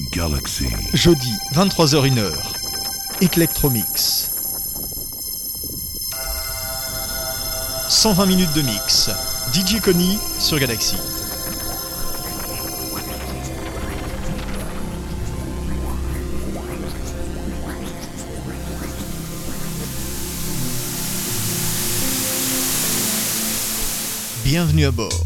Galaxy. Jeudi, 23h01h. Electromix. 120 minutes de mix. DJ Connie sur Galaxy. Bienvenue à bord.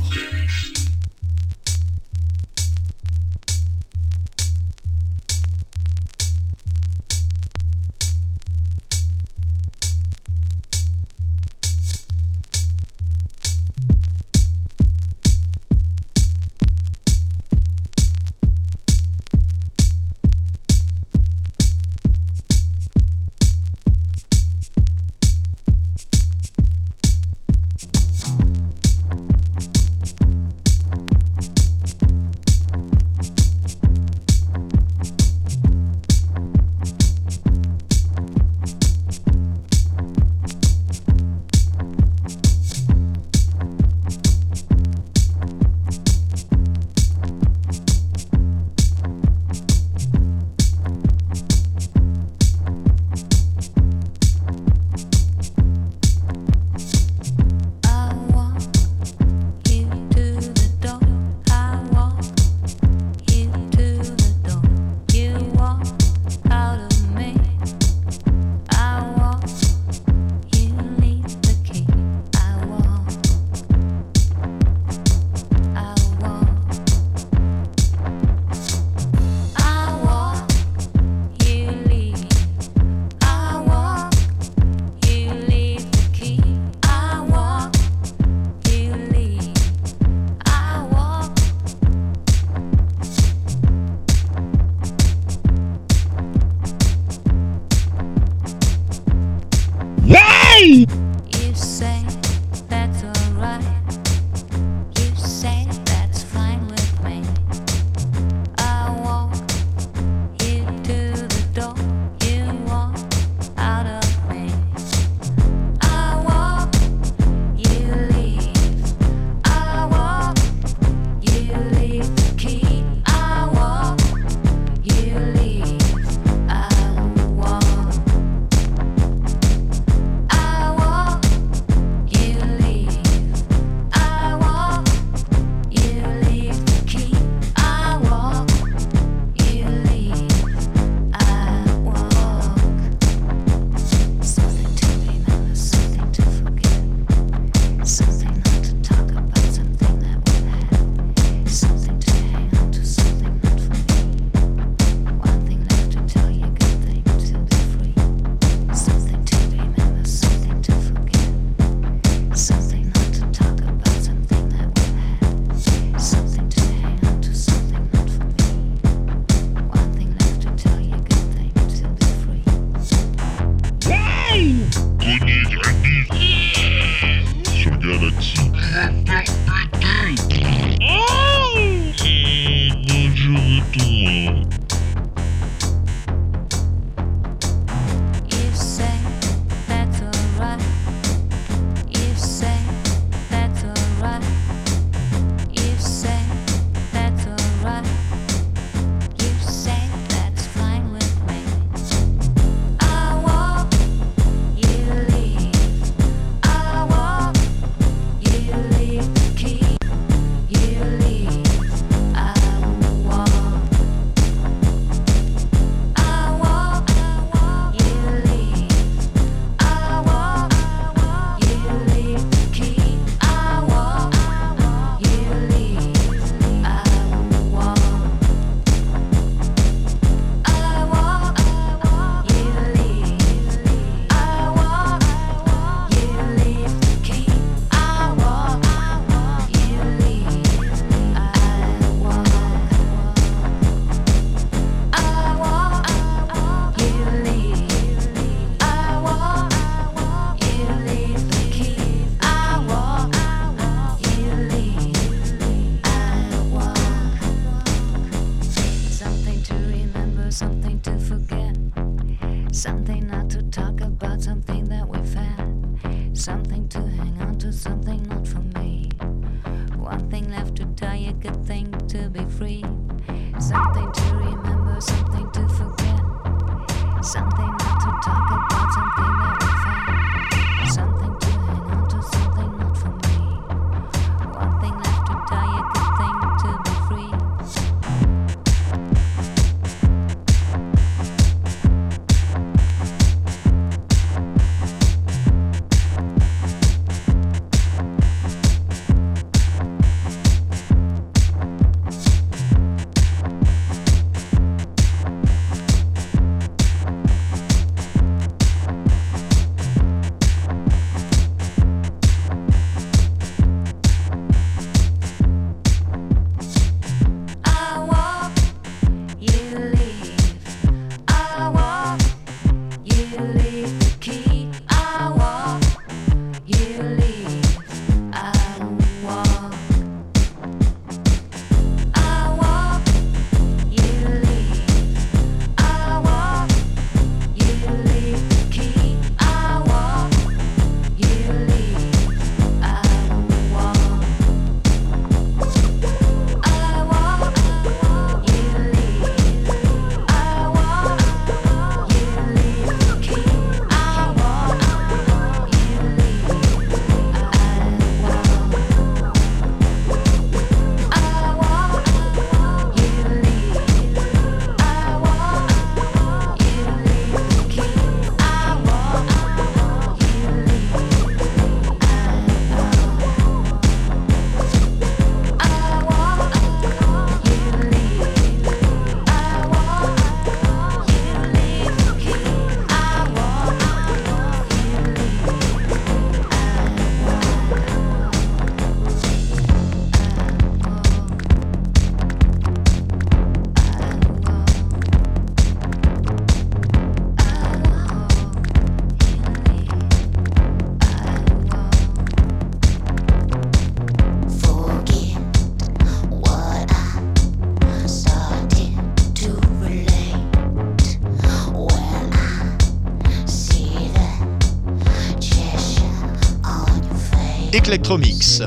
Electromix.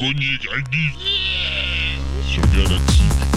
chronique active sur Galaxy.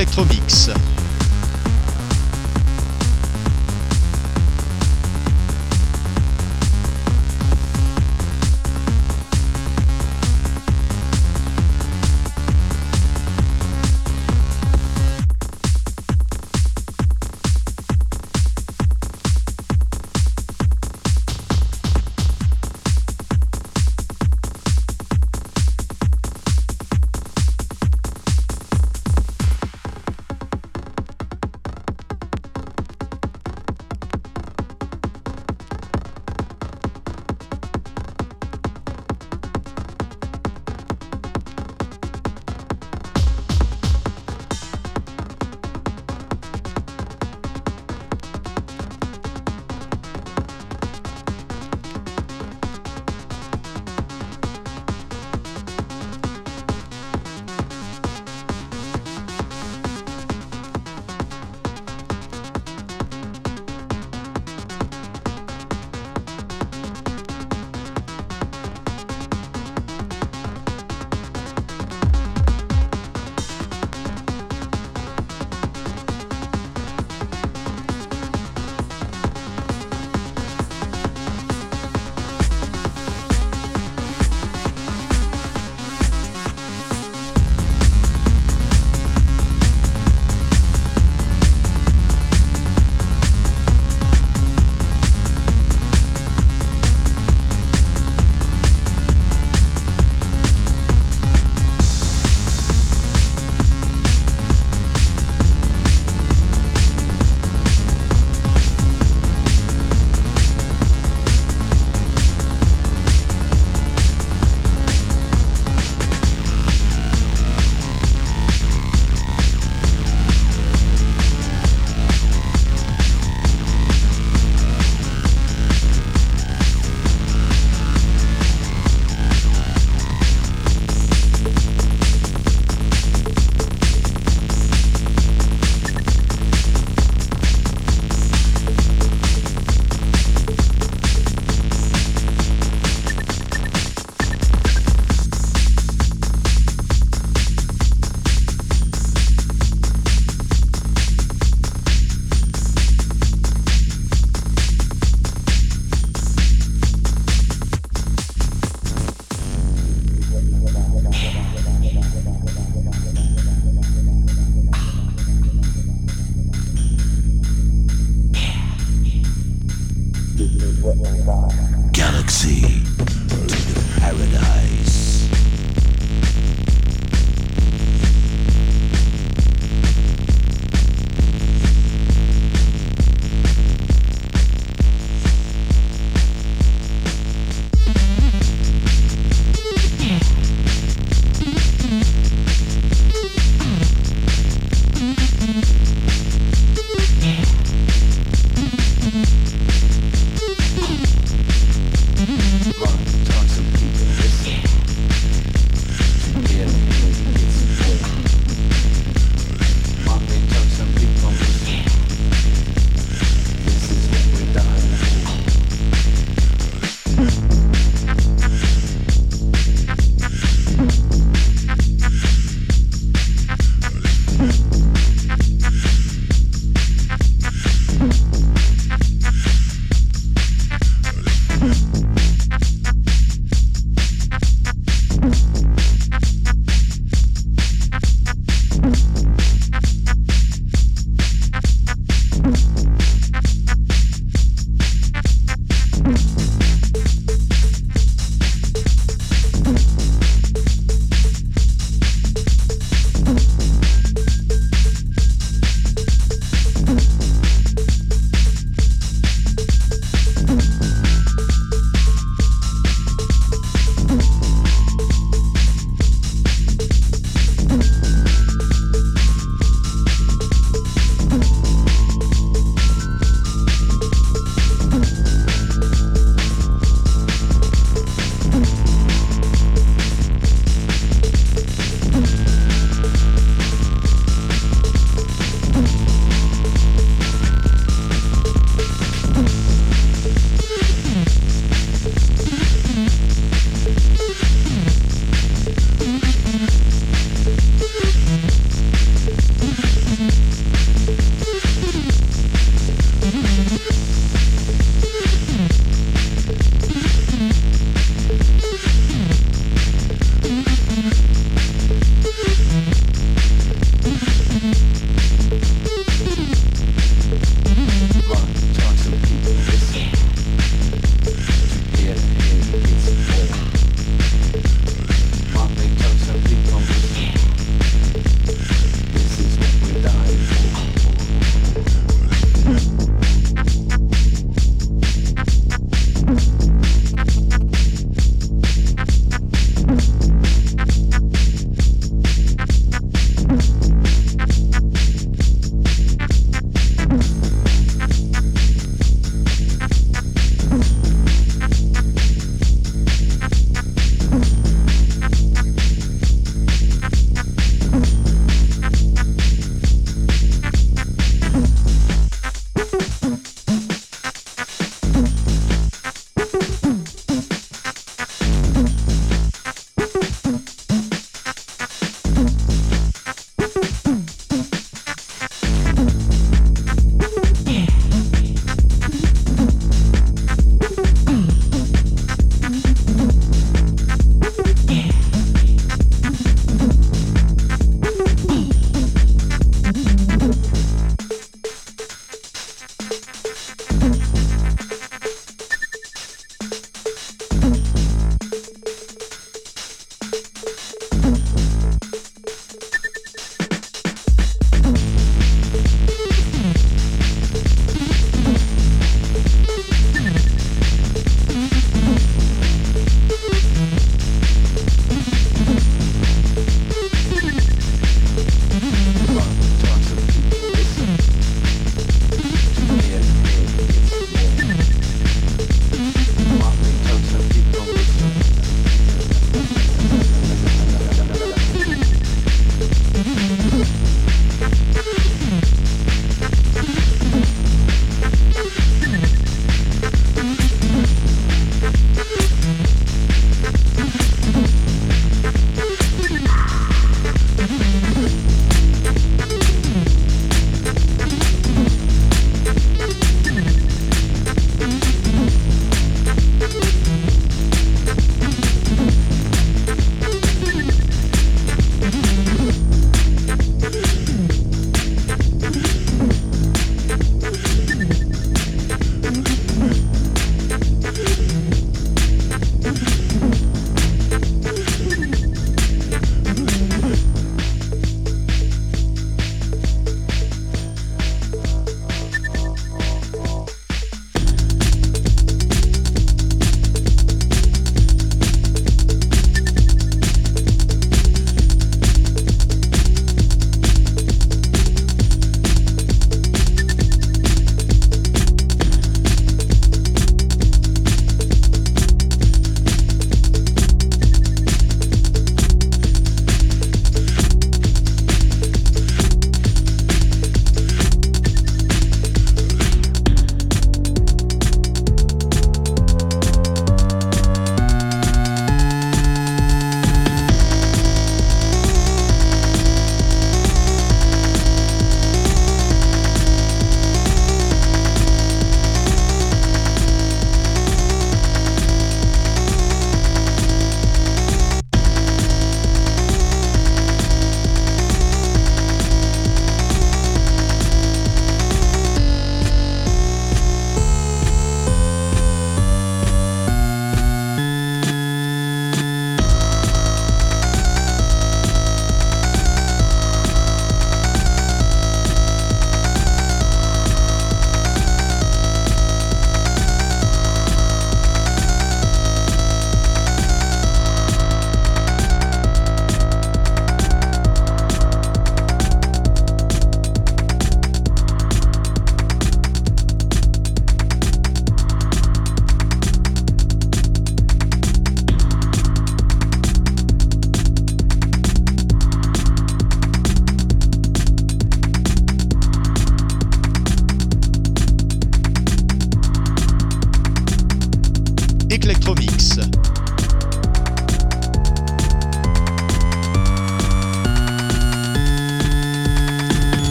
Eclectromix.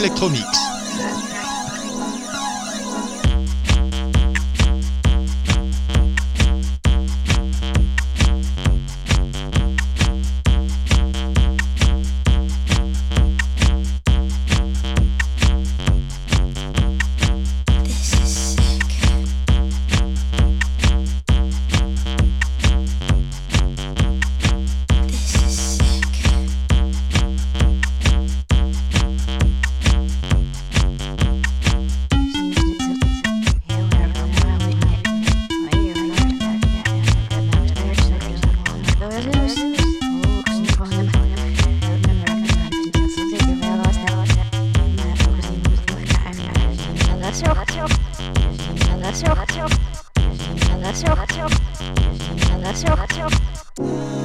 Eclectromix. все, все, все, все, все, все, все, все,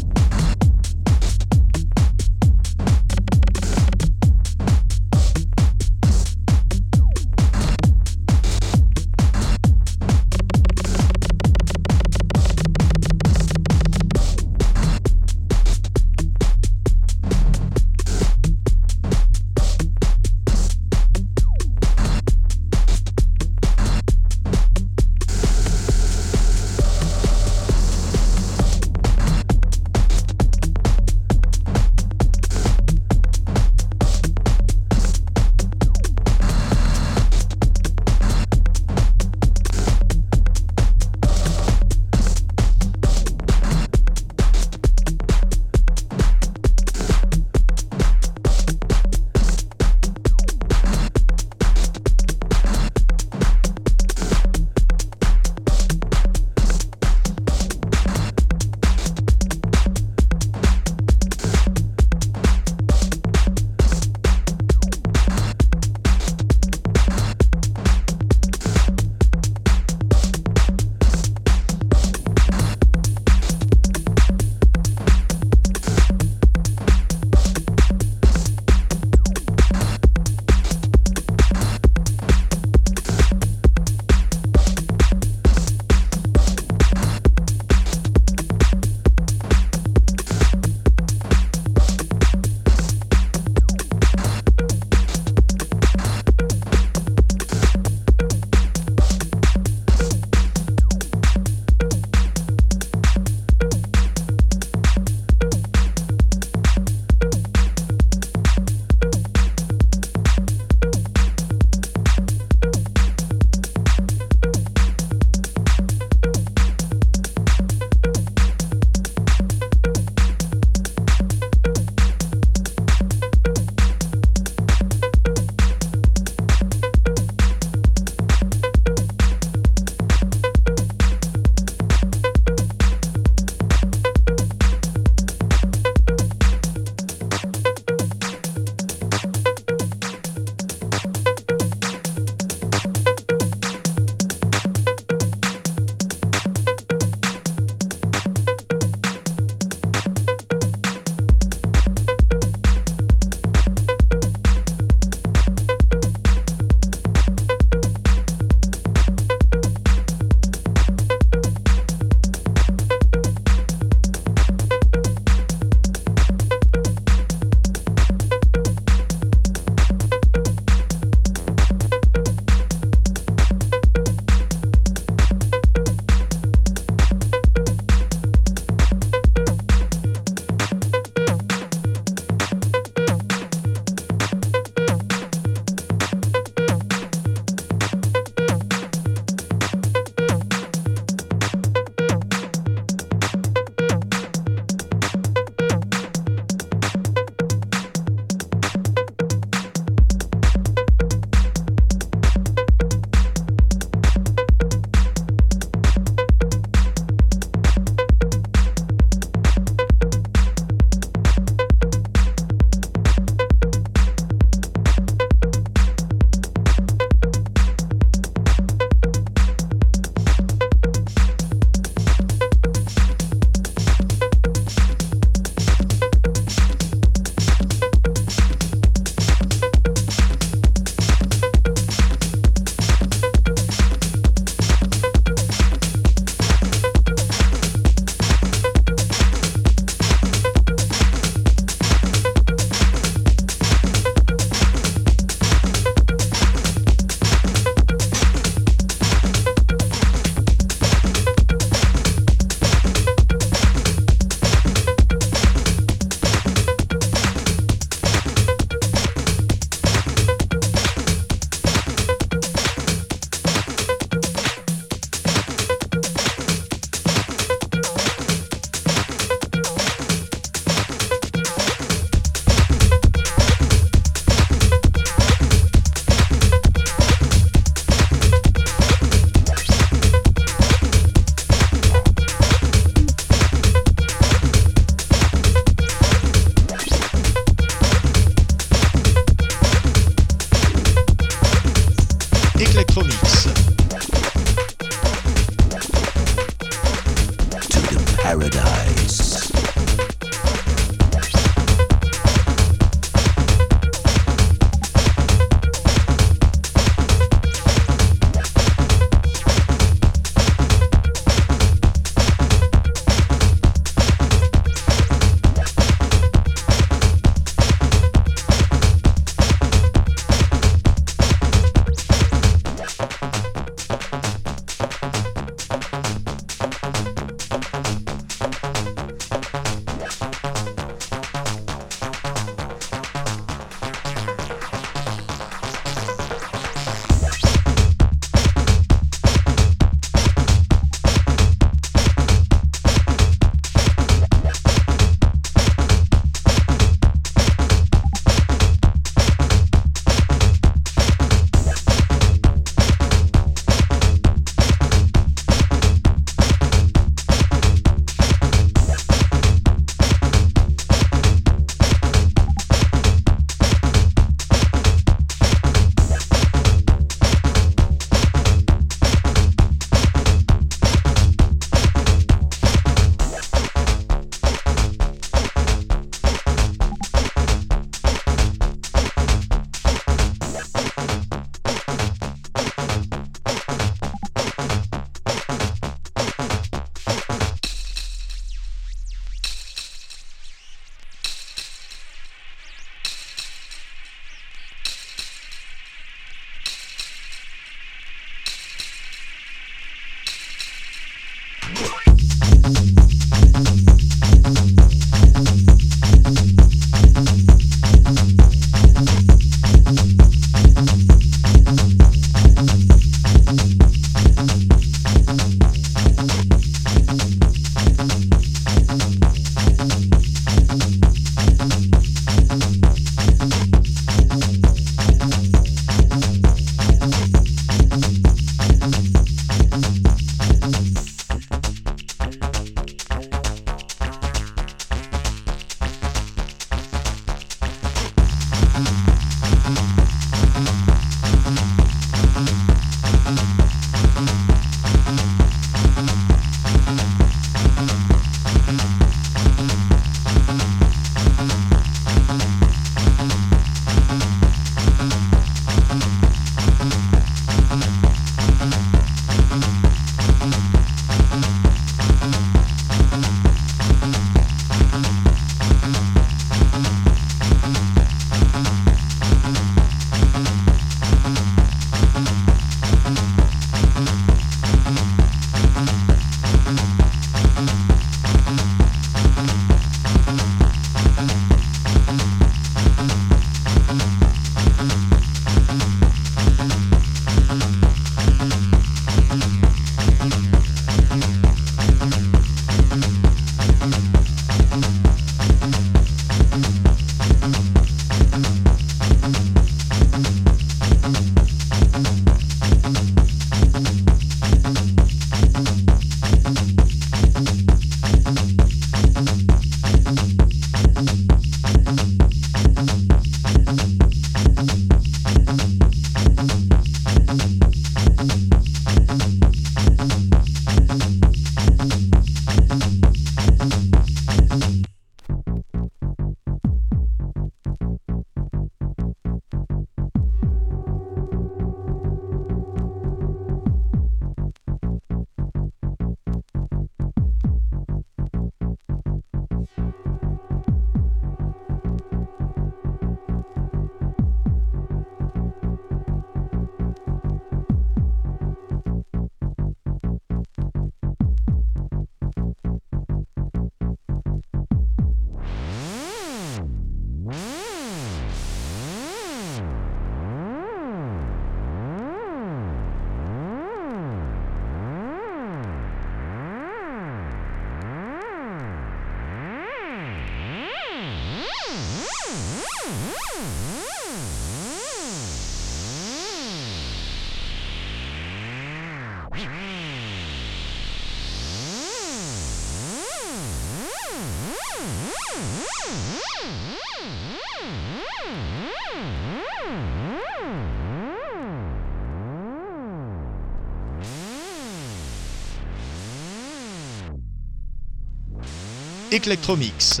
Electromix.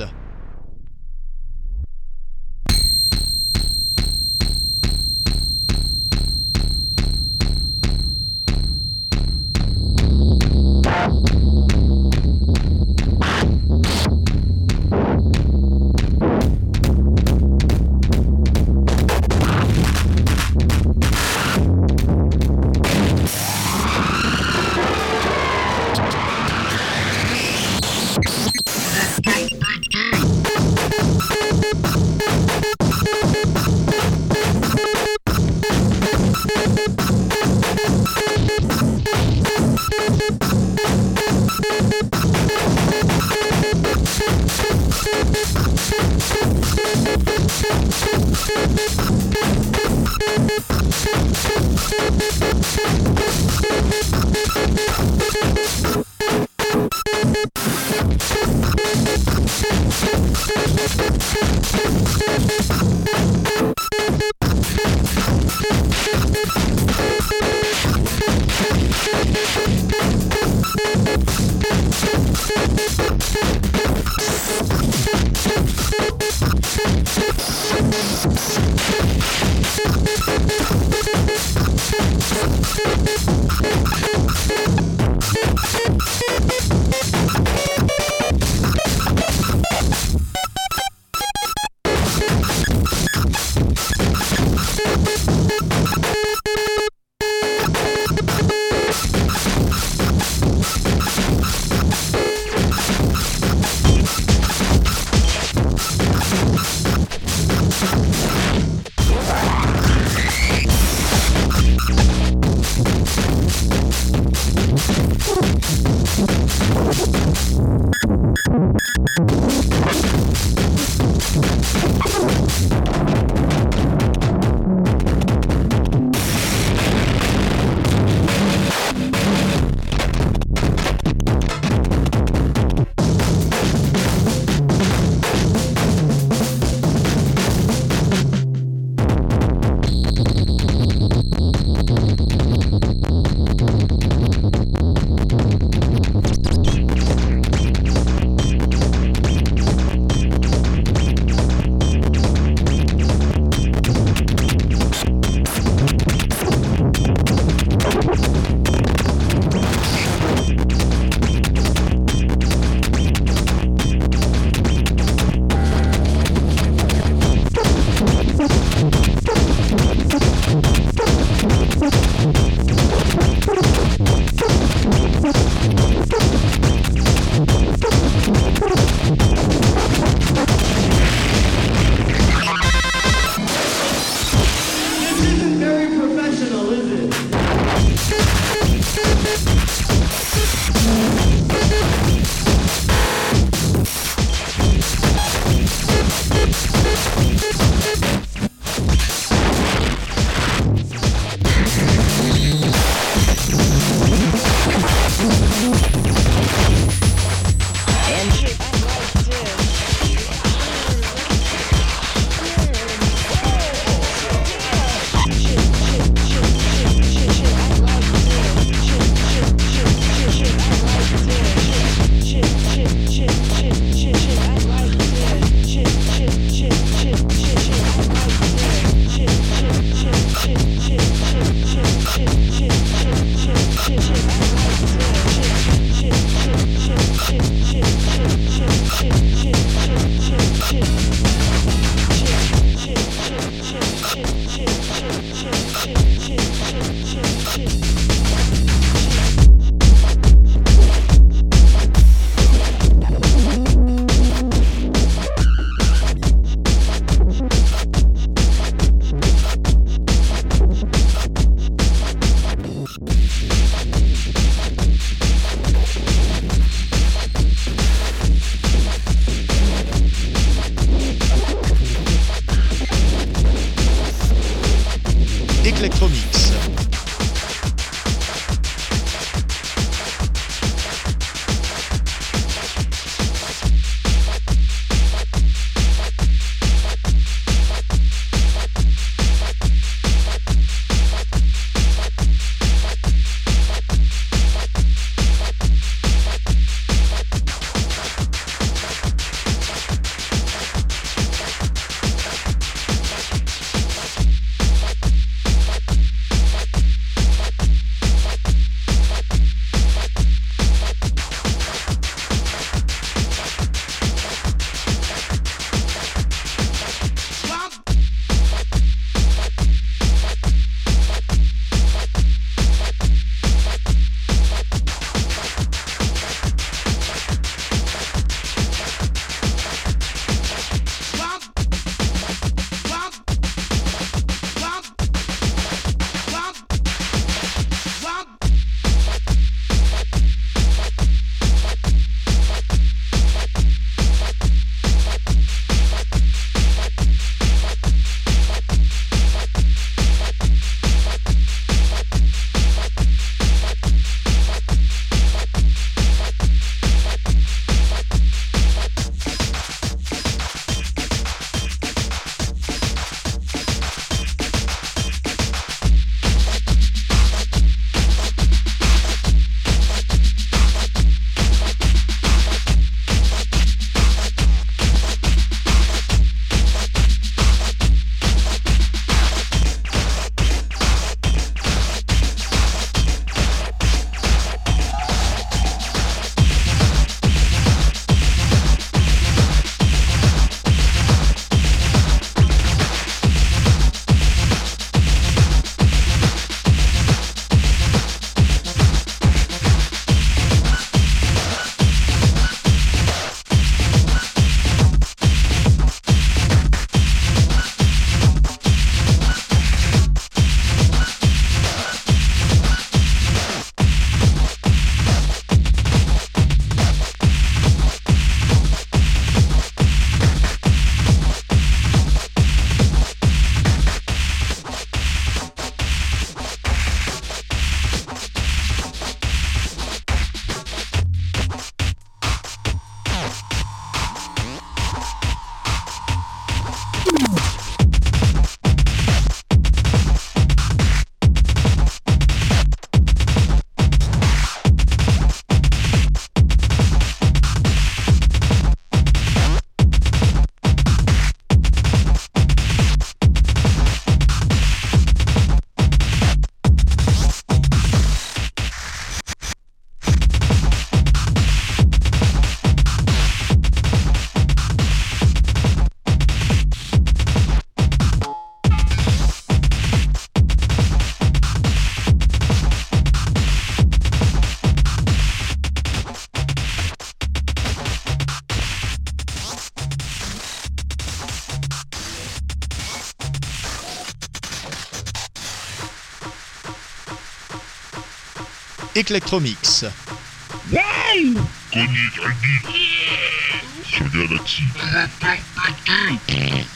Electromix. Sur Galaxy.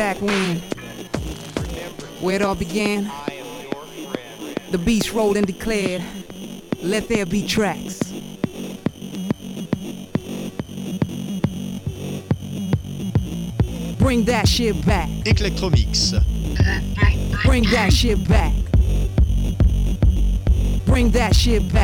back when, where it all began, the beast rolled and declared, let there be tracks. Bring that shit back. Electromix. Bring that shit back. Bring that shit back.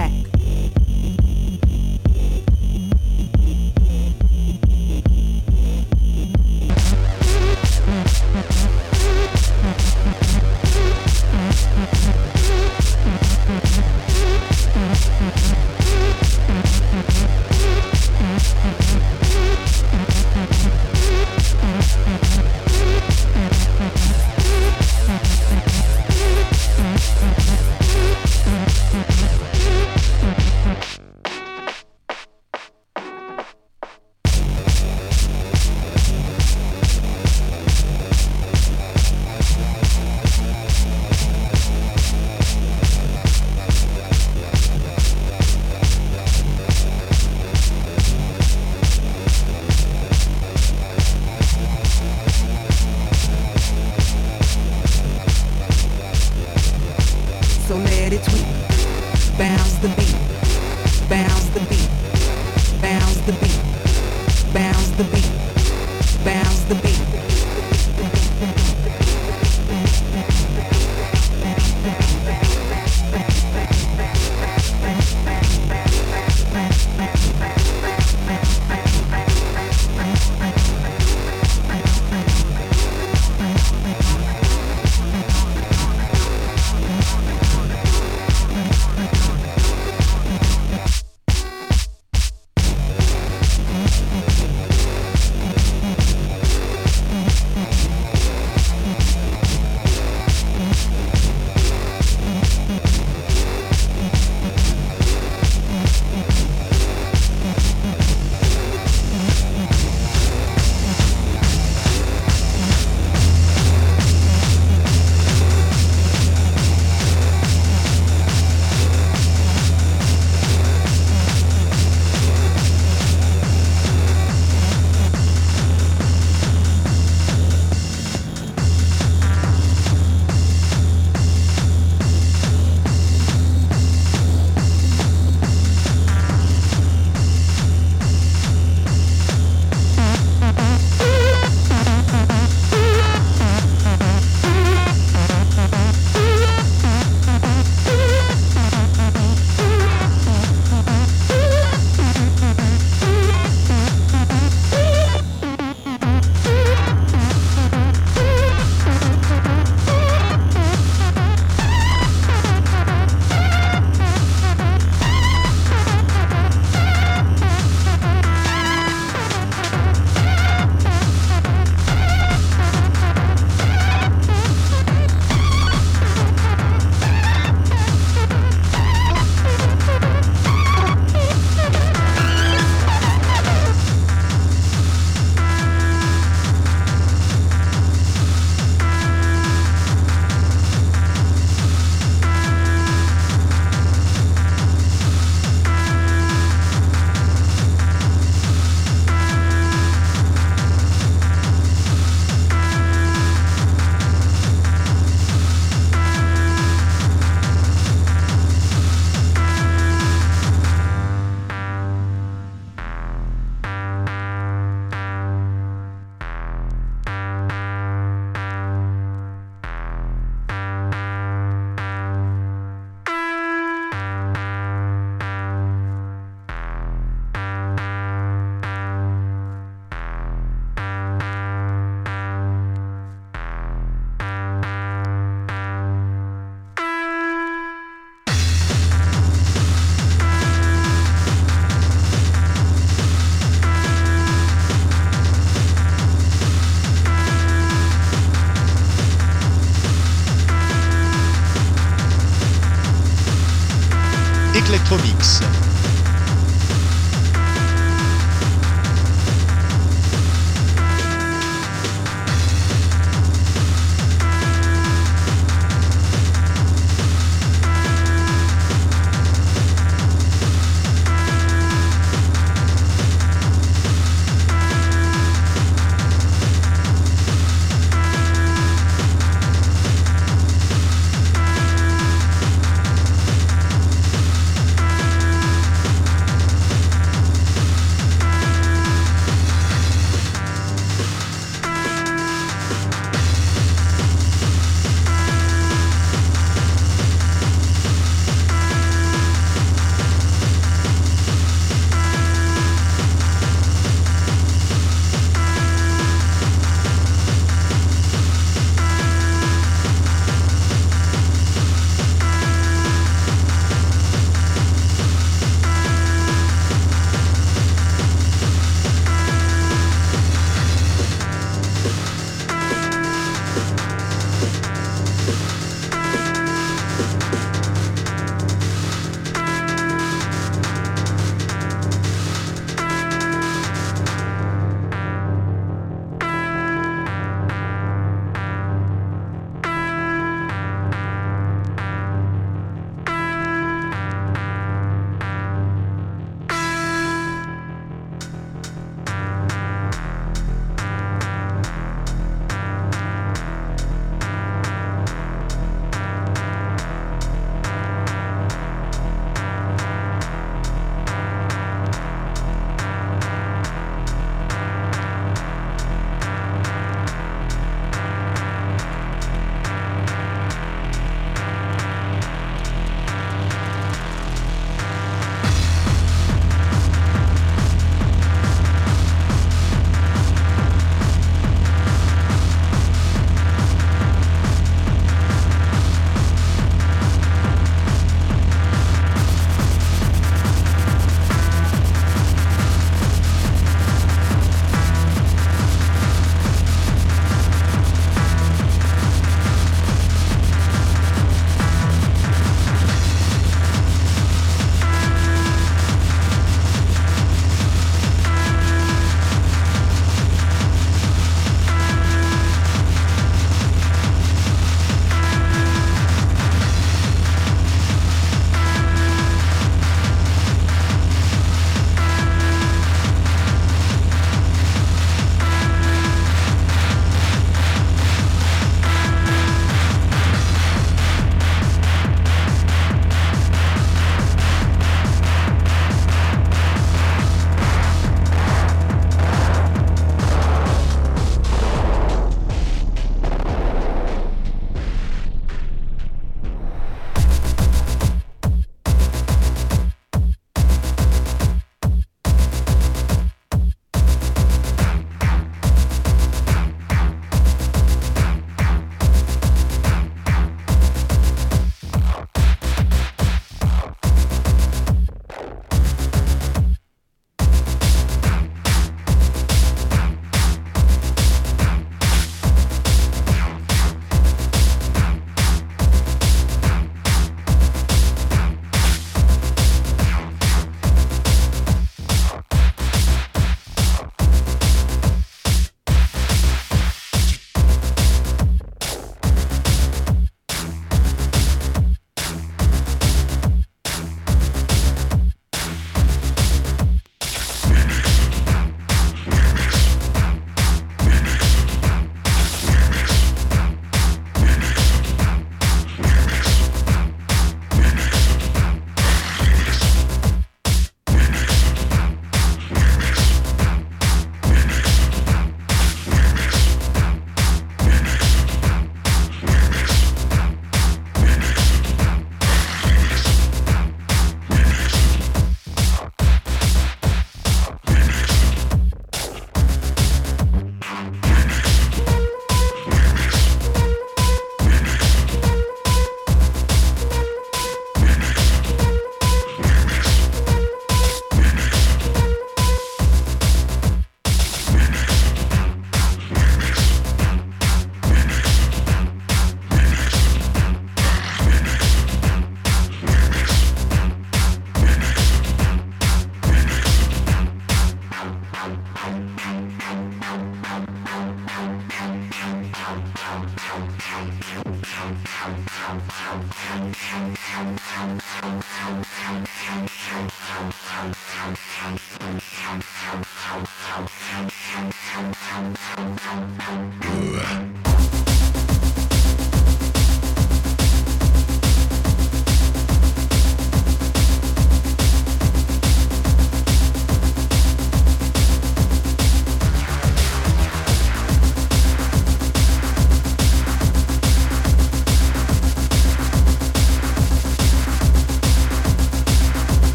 Electromix.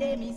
de mi